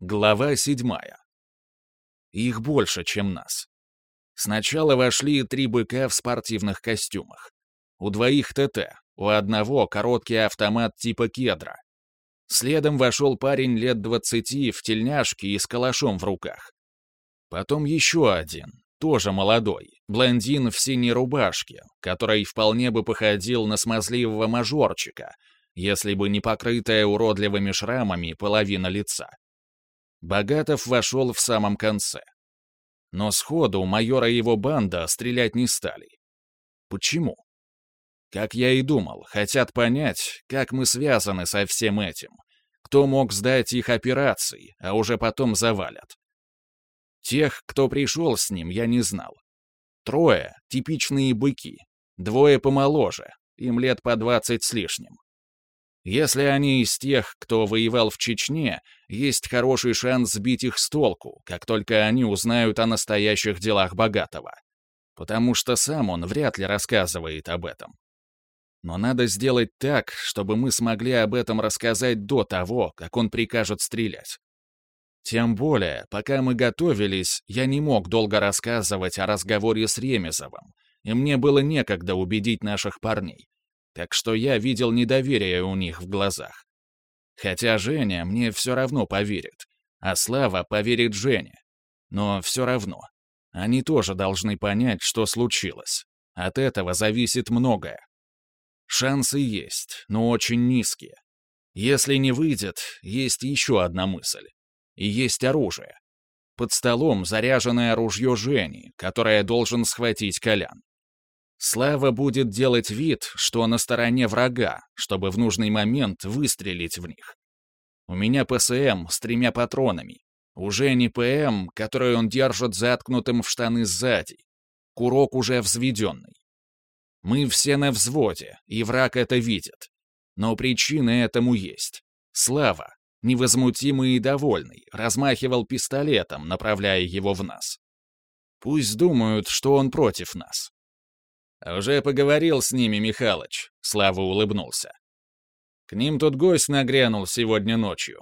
Глава седьмая. Их больше, чем нас. Сначала вошли три быка в спортивных костюмах. У двоих ТТ, у одного короткий автомат типа кедра. Следом вошел парень лет двадцати в тельняшке и с калашом в руках. Потом еще один, тоже молодой, блондин в синей рубашке, который вполне бы походил на смазливого мажорчика, если бы не покрытая уродливыми шрамами половина лица. Богатов вошел в самом конце. Но сходу майора и его банда стрелять не стали. Почему? Как я и думал, хотят понять, как мы связаны со всем этим. Кто мог сдать их операции, а уже потом завалят. Тех, кто пришел с ним, я не знал. Трое — типичные быки. Двое помоложе, им лет по двадцать с лишним. Если они из тех, кто воевал в Чечне, есть хороший шанс сбить их с толку, как только они узнают о настоящих делах Богатого. Потому что сам он вряд ли рассказывает об этом. Но надо сделать так, чтобы мы смогли об этом рассказать до того, как он прикажет стрелять. Тем более, пока мы готовились, я не мог долго рассказывать о разговоре с Ремезовым, и мне было некогда убедить наших парней так что я видел недоверие у них в глазах. Хотя Женя мне все равно поверит, а Слава поверит Жене. Но все равно, они тоже должны понять, что случилось. От этого зависит многое. Шансы есть, но очень низкие. Если не выйдет, есть еще одна мысль. И есть оружие. Под столом заряженное ружье Жени, которое должен схватить Колян. Слава будет делать вид, что на стороне врага, чтобы в нужный момент выстрелить в них. У меня ПСМ с тремя патронами. Уже не ПМ, который он держит заткнутым в штаны сзади. Курок уже взведенный. Мы все на взводе, и враг это видит. Но причины этому есть. Слава, невозмутимый и довольный, размахивал пистолетом, направляя его в нас. Пусть думают, что он против нас. «Уже поговорил с ними, Михалыч», — Слава улыбнулся. «К ним тут гость нагрянул сегодня ночью».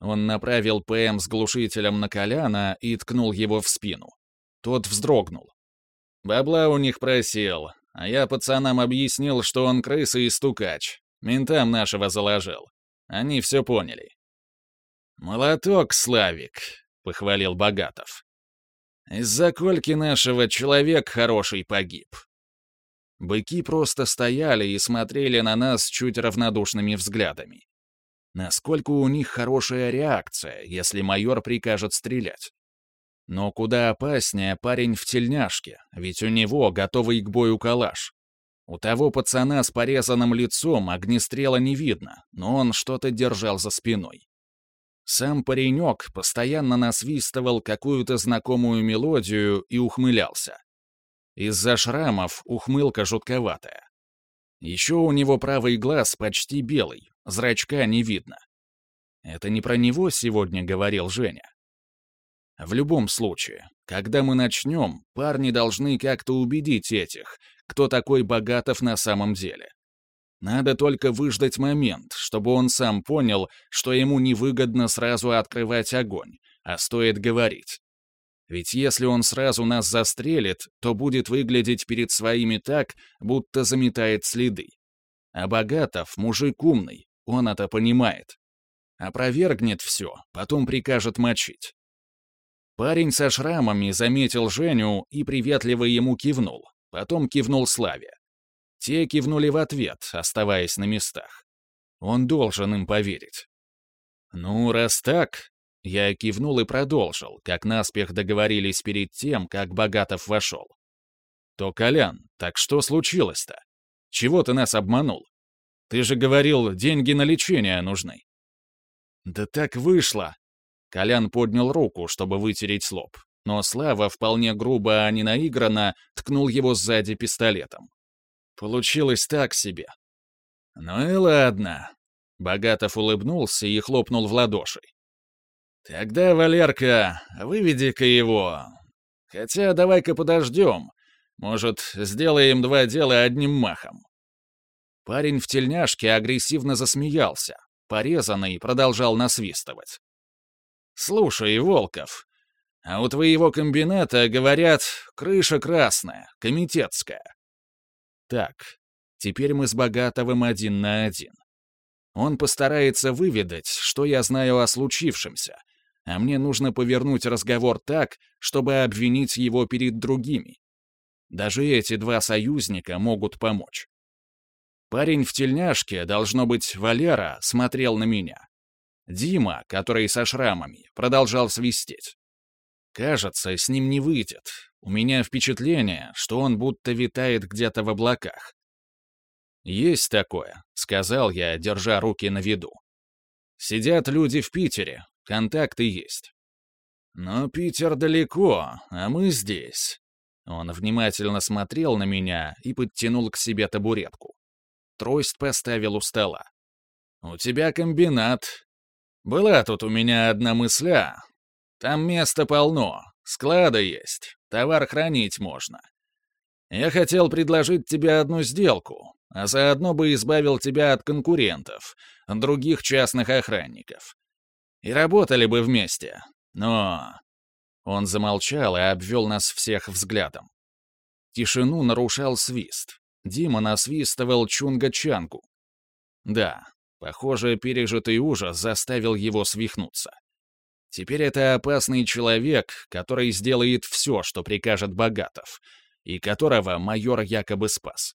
Он направил ПМ с глушителем на Коляна и ткнул его в спину. Тот вздрогнул. Бабла у них просил, а я пацанам объяснил, что он крыса и стукач. Ментам нашего заложил. Они все поняли. «Молоток, Славик», — похвалил Богатов. «Из-за кольки нашего человек хороший погиб. Быки просто стояли и смотрели на нас чуть равнодушными взглядами. Насколько у них хорошая реакция, если майор прикажет стрелять? Но куда опаснее парень в тельняшке, ведь у него готовый к бою калаш. У того пацана с порезанным лицом огнестрела не видно, но он что-то держал за спиной. Сам паренек постоянно насвистывал какую-то знакомую мелодию и ухмылялся. Из-за шрамов ухмылка жутковатая. Еще у него правый глаз почти белый, зрачка не видно. Это не про него сегодня говорил Женя. В любом случае, когда мы начнем, парни должны как-то убедить этих, кто такой Богатов на самом деле. Надо только выждать момент, чтобы он сам понял, что ему невыгодно сразу открывать огонь, а стоит говорить. Ведь если он сразу нас застрелит, то будет выглядеть перед своими так, будто заметает следы. А Богатов — мужик умный, он это понимает. Опровергнет все, потом прикажет мочить. Парень со шрамами заметил Женю и приветливо ему кивнул, потом кивнул Славе. Те кивнули в ответ, оставаясь на местах. Он должен им поверить. «Ну, раз так, я кивнул и продолжил, как наспех договорились перед тем, как Богатов вошел. «То, Колян, так что случилось-то? Чего ты нас обманул? Ты же говорил, деньги на лечение нужны». «Да так вышло!» Колян поднял руку, чтобы вытереть лоб, но Слава вполне грубо, а не наигранно, ткнул его сзади пистолетом. Получилось так себе. «Ну и ладно». Богатов улыбнулся и хлопнул в ладоши. «Тогда, Валерка, выведи-ка его. Хотя давай-ка подождем. Может, сделаем два дела одним махом». Парень в тельняшке агрессивно засмеялся. Порезанный продолжал насвистывать. Слушай, Волков, а у твоего комбината, говорят, крыша красная, комитетская. Так, теперь мы с Богатовым один на один. Он постарается выведать, что я знаю о случившемся, а мне нужно повернуть разговор так, чтобы обвинить его перед другими. Даже эти два союзника могут помочь. Парень в тельняшке, должно быть, Валера, смотрел на меня. Дима, который со шрамами, продолжал свистеть. Кажется, с ним не выйдет. У меня впечатление, что он будто витает где-то в облаках. «Есть такое», — сказал я, держа руки на виду. «Сидят люди в Питере, контакты есть». «Но Питер далеко, а мы здесь». Он внимательно смотрел на меня и подтянул к себе табуретку. Трость поставил у стола. «У тебя комбинат. Была тут у меня одна мысля. Там места полно, склада есть, товар хранить можно. Я хотел предложить тебе одну сделку, а заодно бы избавил тебя от конкурентов, других частных охранников. И работали бы вместе. Но...» Он замолчал и обвел нас всех взглядом. Тишину нарушал свист. Дима насвистывал чунга-чангу. Да, похоже, пережитый ужас заставил его свихнуться. Теперь это опасный человек, который сделает все, что прикажет Богатов, и которого майор якобы спас.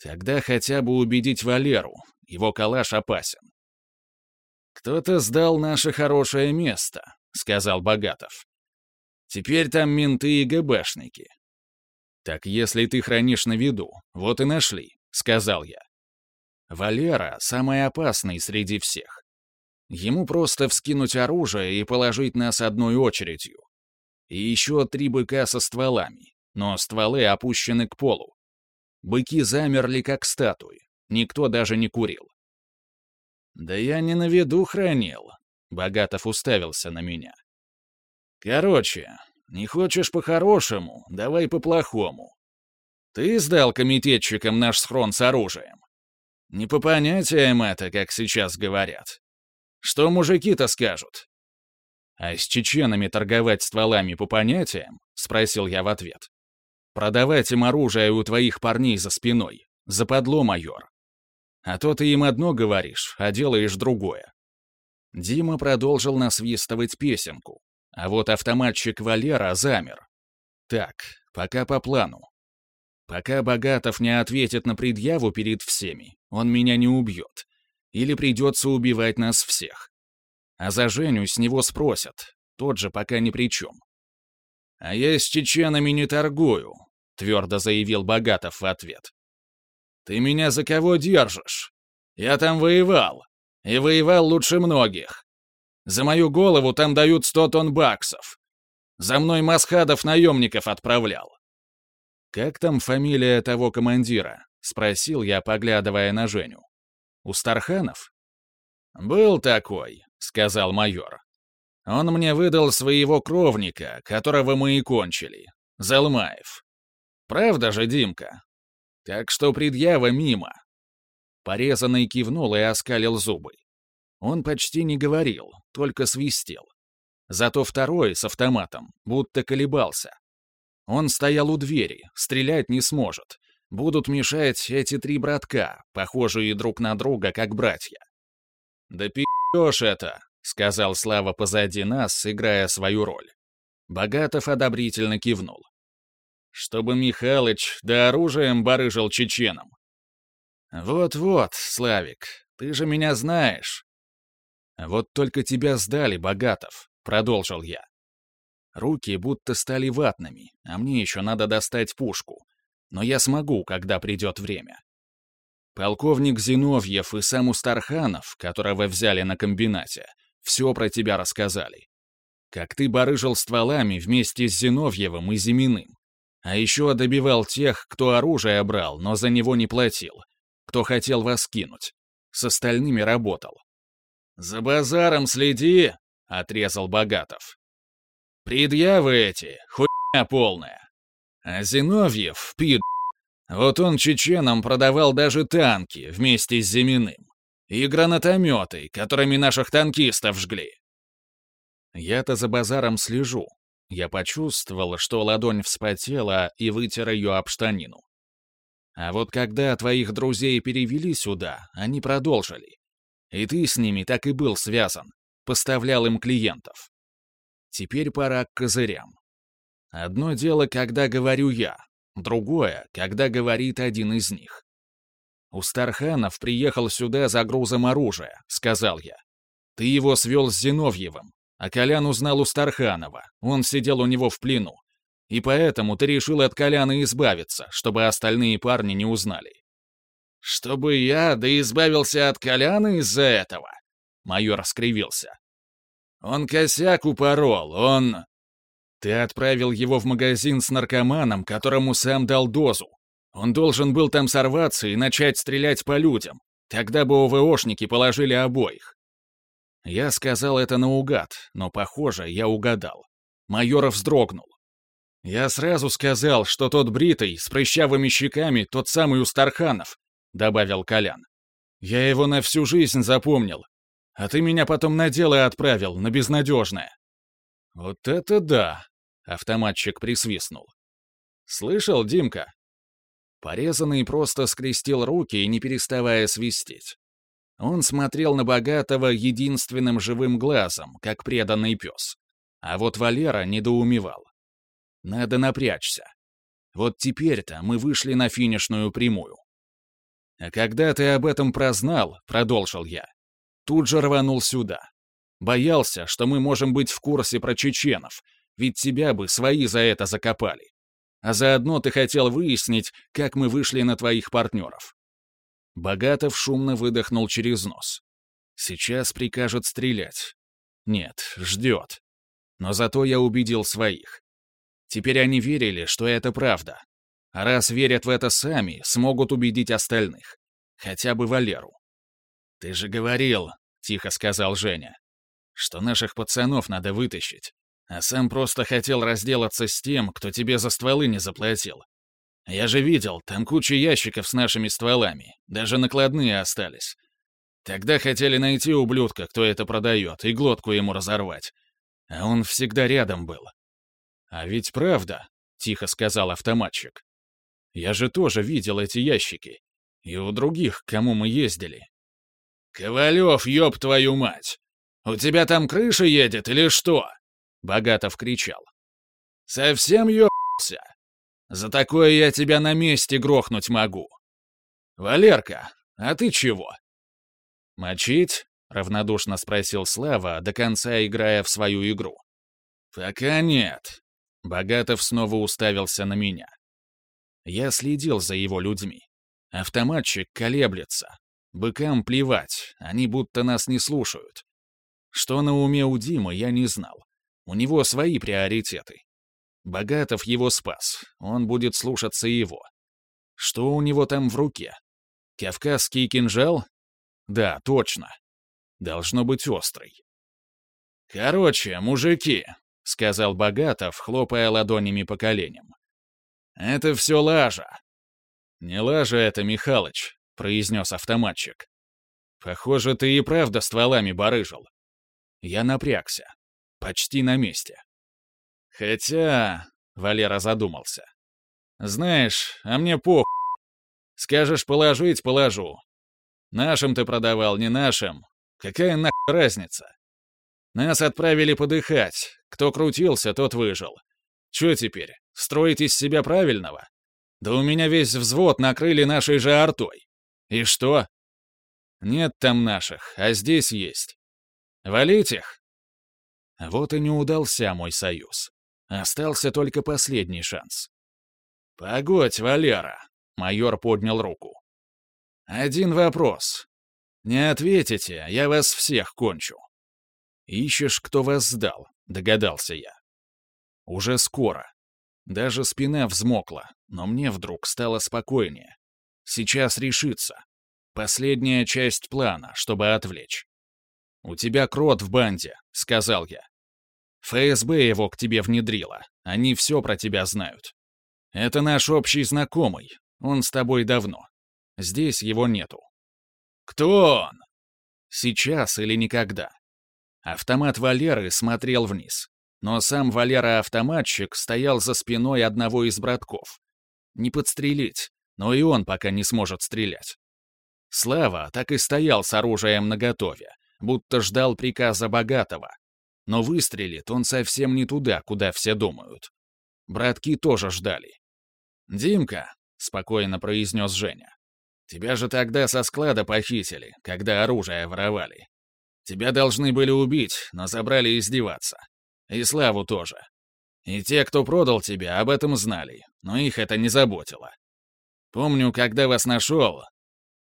Тогда хотя бы убедить Валеру, его калаш опасен. «Кто-то сдал наше хорошее место», — сказал Богатов. «Теперь там менты и ГБшники». «Так если ты хранишь на виду, вот и нашли», — сказал я. «Валера — самый опасный среди всех. Ему просто вскинуть оружие и положить нас одной очередью. И еще три быка со стволами, но стволы опущены к полу. Быки замерли, как статуи. Никто даже не курил. «Да я не на виду хранил», — Богатов уставился на меня. «Короче, не хочешь по-хорошему, давай по-плохому. Ты сдал комитетчикам наш схрон с оружием. Не по понятиям это, как сейчас говорят. Что мужики-то скажут?» «А с чеченами торговать стволами по понятиям?» — спросил я в ответ. Продавать им оружие у твоих парней за спиной. Западло, майор. А то ты им одно говоришь, а делаешь другое. Дима продолжил насвистывать песенку, а вот автоматчик Валера замер. Так, пока по плану. Пока Богатов не ответит на предъяву перед всеми, он меня не убьет. Или придется убивать нас всех. А за Женю с него спросят, тот же пока ни при чем. «А я с чеченами не торгую», — твердо заявил Богатов в ответ. «Ты меня за кого держишь? Я там воевал. И воевал лучше многих. За мою голову там дают сто тонн баксов. За мной Масхадов наемников отправлял». «Как там фамилия того командира?» — спросил я, поглядывая на Женю. «У Старханов?» «Был такой», — сказал майор. Он мне выдал своего кровника, которого мы и кончили. Залмаев. Правда же, Димка? Так что предъява мимо. Порезанный кивнул и оскалил зубы. Он почти не говорил, только свистел. Зато второй с автоматом будто колебался. Он стоял у двери, стрелять не сможет. Будут мешать эти три братка, похожие друг на друга, как братья. «Да пи***ешь это!» — сказал Слава позади нас, играя свою роль. Богатов одобрительно кивнул. «Чтобы Михалыч да оружием барыжил чеченам». «Вот-вот, Славик, ты же меня знаешь». «Вот только тебя сдали, Богатов», — продолжил я. Руки будто стали ватными, а мне еще надо достать пушку. Но я смогу, когда придет время. Полковник Зиновьев и сам Устарханов, которого взяли на комбинате, все про тебя рассказали. Как ты барыжил стволами вместе с Зиновьевым и Зиминым. А еще добивал тех, кто оружие брал, но за него не платил. Кто хотел вас кинуть. С остальными работал. «За базаром следи!» — отрезал Богатов. «Предъявы эти, хуйня полная. А Зиновьев, пид... Вот он чеченам продавал даже танки вместе с Зиминым и гранатометы, которыми наших танкистов жгли. Я-то за базаром слежу. Я почувствовал, что ладонь вспотела и вытер ее об штанину. А вот когда твоих друзей перевели сюда, они продолжили. И ты с ними так и был связан, поставлял им клиентов. Теперь пора к козырям. Одно дело, когда говорю я, другое, когда говорит один из них. «Устарханов приехал сюда за грузом оружия», — сказал я. «Ты его свел с Зиновьевым, а Колян узнал у Старханова, он сидел у него в плену. И поэтому ты решил от Коляна избавиться, чтобы остальные парни не узнали». «Чтобы я да избавился от Коляна из-за этого?» Майор скривился. «Он косяк упорол, он...» «Ты отправил его в магазин с наркоманом, которому сам дал дозу. Он должен был там сорваться и начать стрелять по людям. Тогда бы ОВОшники положили обоих». Я сказал это наугад, но, похоже, я угадал. Майоров вздрогнул. «Я сразу сказал, что тот бритый, с прыщавыми щеками, тот самый Устарханов», — добавил Колян. «Я его на всю жизнь запомнил. А ты меня потом на дело отправил, на безнадежное». «Вот это да!» — автоматчик присвистнул. «Слышал, Димка?» Порезанный просто скрестил руки, не переставая свистеть. Он смотрел на богатого единственным живым глазом, как преданный пес. А вот Валера недоумевал. Надо напрячься. Вот теперь-то мы вышли на финишную прямую. А когда ты об этом прознал, продолжил я, тут же рванул сюда. Боялся, что мы можем быть в курсе про чеченов, ведь тебя бы свои за это закопали. А заодно ты хотел выяснить, как мы вышли на твоих партнеров. Богатов шумно выдохнул через нос. Сейчас прикажет стрелять. Нет, ждет. Но зато я убедил своих. Теперь они верили, что это правда. А раз верят в это сами, смогут убедить остальных. Хотя бы Валеру. «Ты же говорил», — тихо сказал Женя, «что наших пацанов надо вытащить а сам просто хотел разделаться с тем, кто тебе за стволы не заплатил. Я же видел, там куча ящиков с нашими стволами, даже накладные остались. Тогда хотели найти ублюдка, кто это продает, и глотку ему разорвать. А он всегда рядом был. «А ведь правда», — тихо сказал автоматчик. «Я же тоже видел эти ящики. И у других, к кому мы ездили». «Ковалев, ёб твою мать! У тебя там крыша едет или что?» Богатов кричал. «Совсем ёбся! За такое я тебя на месте грохнуть могу! Валерка, а ты чего?» «Мочить?» — равнодушно спросил Слава, до конца играя в свою игру. «Пока нет». Богатов снова уставился на меня. Я следил за его людьми. Автоматчик колеблется. Быкам плевать, они будто нас не слушают. Что на уме у Димы, я не знал. У него свои приоритеты. Богатов его спас, он будет слушаться его. Что у него там в руке? Кавказский кинжал? Да, точно. Должно быть острый. «Короче, мужики», — сказал Богатов, хлопая ладонями по коленям. «Это все лажа». «Не лажа это, Михалыч», — произнес автоматчик. «Похоже, ты и правда стволами барыжил». Я напрягся. Почти на месте. Хотя... Валера задумался. Знаешь, а мне пох... Скажешь положить — положу. Нашим ты продавал, не нашим. Какая нахуй разница? Нас отправили подыхать. Кто крутился, тот выжил. Че теперь, строить из себя правильного? Да у меня весь взвод накрыли нашей же артой. И что? Нет там наших, а здесь есть. Валить их? Вот и не удался мой союз. Остался только последний шанс. «Погодь, Валера!» — майор поднял руку. «Один вопрос. Не ответите, я вас всех кончу». «Ищешь, кто вас сдал», — догадался я. «Уже скоро. Даже спина взмокла, но мне вдруг стало спокойнее. Сейчас решится. Последняя часть плана, чтобы отвлечь. «У тебя крот в банде», — сказал я. ФСБ его к тебе внедрила. Они все про тебя знают. Это наш общий знакомый. Он с тобой давно. Здесь его нету. Кто он? Сейчас или никогда. Автомат Валеры смотрел вниз. Но сам Валера-автоматчик стоял за спиной одного из братков. Не подстрелить, но и он пока не сможет стрелять. Слава так и стоял с оружием наготове, будто ждал приказа богатого. Но выстрелит он совсем не туда, куда все думают. Братки тоже ждали. «Димка», — спокойно произнес Женя, — «тебя же тогда со склада похитили, когда оружие воровали. Тебя должны были убить, но забрали издеваться. И Славу тоже. И те, кто продал тебя, об этом знали, но их это не заботило. Помню, когда вас нашел,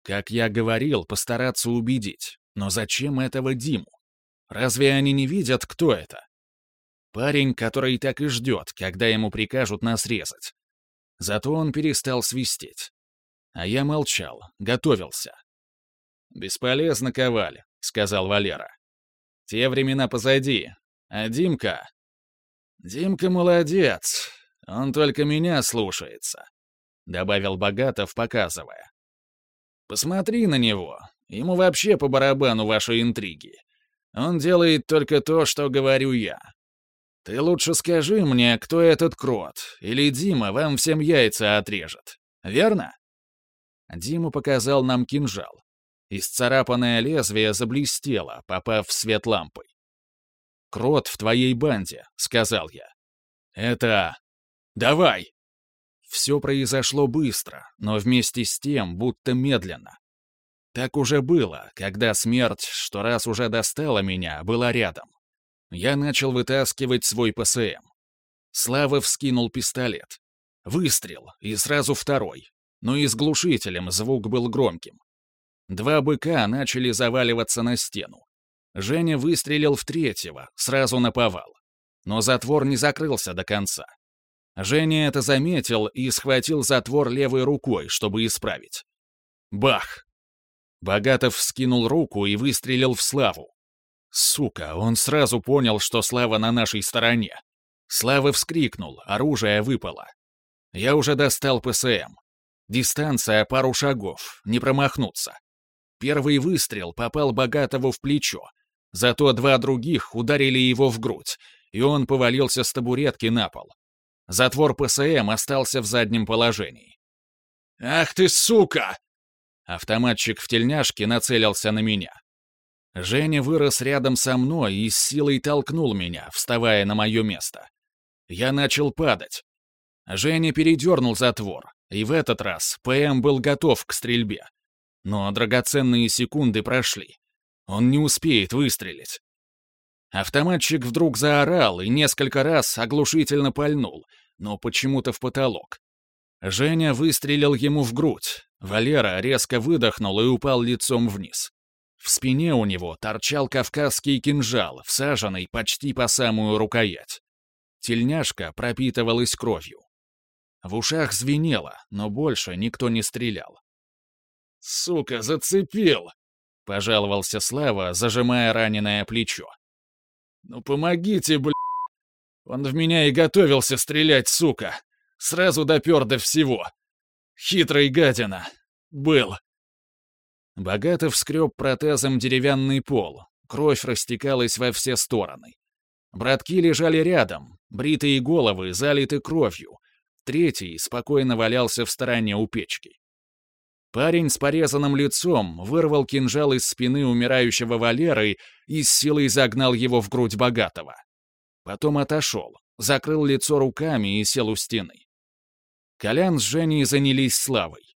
как я говорил, постараться убедить. Но зачем этого Диму? Разве они не видят, кто это? Парень, который так и ждет, когда ему прикажут нас резать. Зато он перестал свистеть. А я молчал, готовился. «Бесполезно, Коваль», — сказал Валера. «Те времена позади. А Димка...» «Димка молодец. Он только меня слушается», — добавил Богатов, показывая. «Посмотри на него. Ему вообще по барабану ваши интриги. Он делает только то, что говорю я. Ты лучше скажи мне, кто этот крот, или Дима вам всем яйца отрежет. Верно?» Дима показал нам кинжал. Исцарапанное лезвие заблестело, попав в свет лампой. «Крот в твоей банде», — сказал я. «Это... Давай!» Все произошло быстро, но вместе с тем будто медленно. Так уже было, когда смерть, что раз уже достала меня, была рядом. Я начал вытаскивать свой ПСМ. Слава вскинул пистолет. Выстрел, и сразу второй. Но и с глушителем звук был громким. Два быка начали заваливаться на стену. Женя выстрелил в третьего, сразу на повал. Но затвор не закрылся до конца. Женя это заметил и схватил затвор левой рукой, чтобы исправить. Бах! Богатов вскинул руку и выстрелил в Славу. Сука, он сразу понял, что Слава на нашей стороне. Слава вскрикнул, оружие выпало. Я уже достал ПСМ. Дистанция пару шагов, не промахнуться. Первый выстрел попал Богатову в плечо, зато два других ударили его в грудь, и он повалился с табуретки на пол. Затвор ПСМ остался в заднем положении. «Ах ты, сука!» Автоматчик в тельняшке нацелился на меня. Женя вырос рядом со мной и с силой толкнул меня, вставая на мое место. Я начал падать. Женя передернул затвор, и в этот раз ПМ был готов к стрельбе. Но драгоценные секунды прошли. Он не успеет выстрелить. Автоматчик вдруг заорал и несколько раз оглушительно пальнул, но почему-то в потолок. Женя выстрелил ему в грудь. Валера резко выдохнул и упал лицом вниз. В спине у него торчал кавказский кинжал, всаженный почти по самую рукоять. Тельняшка пропитывалась кровью. В ушах звенело, но больше никто не стрелял. «Сука, зацепил!» — пожаловался Слава, зажимая раненое плечо. «Ну помогите, бля! Он в меня и готовился стрелять, сука! Сразу допер до всего! Хитрый гадина! Был!» Богатов скреб протезом деревянный пол, кровь растекалась во все стороны. Братки лежали рядом, бритые головы залиты кровью, третий спокойно валялся в стороне у печки. Парень с порезанным лицом вырвал кинжал из спины умирающего Валеры и с силой загнал его в грудь богатого. Потом отошел, закрыл лицо руками и сел у стены. Колян с Женей занялись славой.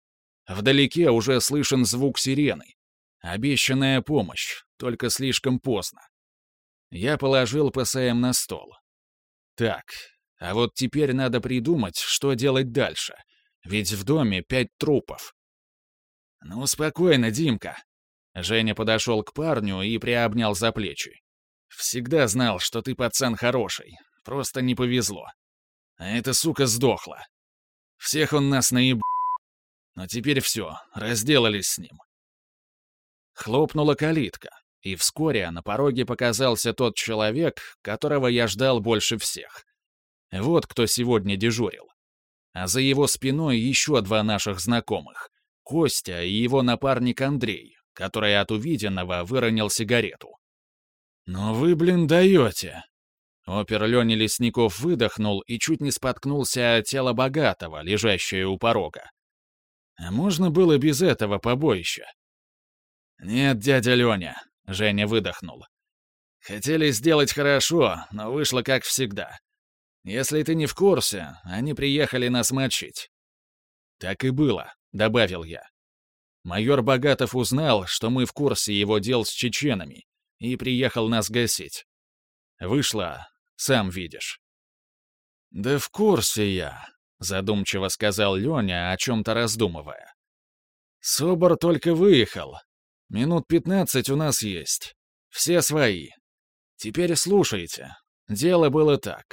Вдалеке уже слышен звук сирены. Обещанная помощь, только слишком поздно. Я положил ПСМ на стол. Так, а вот теперь надо придумать, что делать дальше. Ведь в доме пять трупов. «Ну, спокойно, Димка». Женя подошел к парню и приобнял за плечи. «Всегда знал, что ты пацан хороший. Просто не повезло. А эта сука сдохла. Всех он нас наеб... Но теперь все, разделались с ним». Хлопнула калитка, и вскоре на пороге показался тот человек, которого я ждал больше всех. Вот кто сегодня дежурил. А за его спиной еще два наших знакомых. Костя и его напарник Андрей, который от увиденного выронил сигарету. «Но вы, блин, даете!» Опер Леня Лесников выдохнул и чуть не споткнулся от тела богатого, лежащее у порога. А можно было без этого побоища? «Нет, дядя Леня», — Женя выдохнул. «Хотели сделать хорошо, но вышло как всегда. Если ты не в курсе, они приехали нас мочить». «Так и было», — добавил я. Майор Богатов узнал, что мы в курсе его дел с чеченами, и приехал нас гасить. Вышло, сам видишь. «Да в курсе я», — задумчиво сказал Леня, о чем-то раздумывая. «Собор только выехал. Минут пятнадцать у нас есть. Все свои. Теперь слушайте. Дело было так.